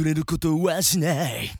忘れることはしない。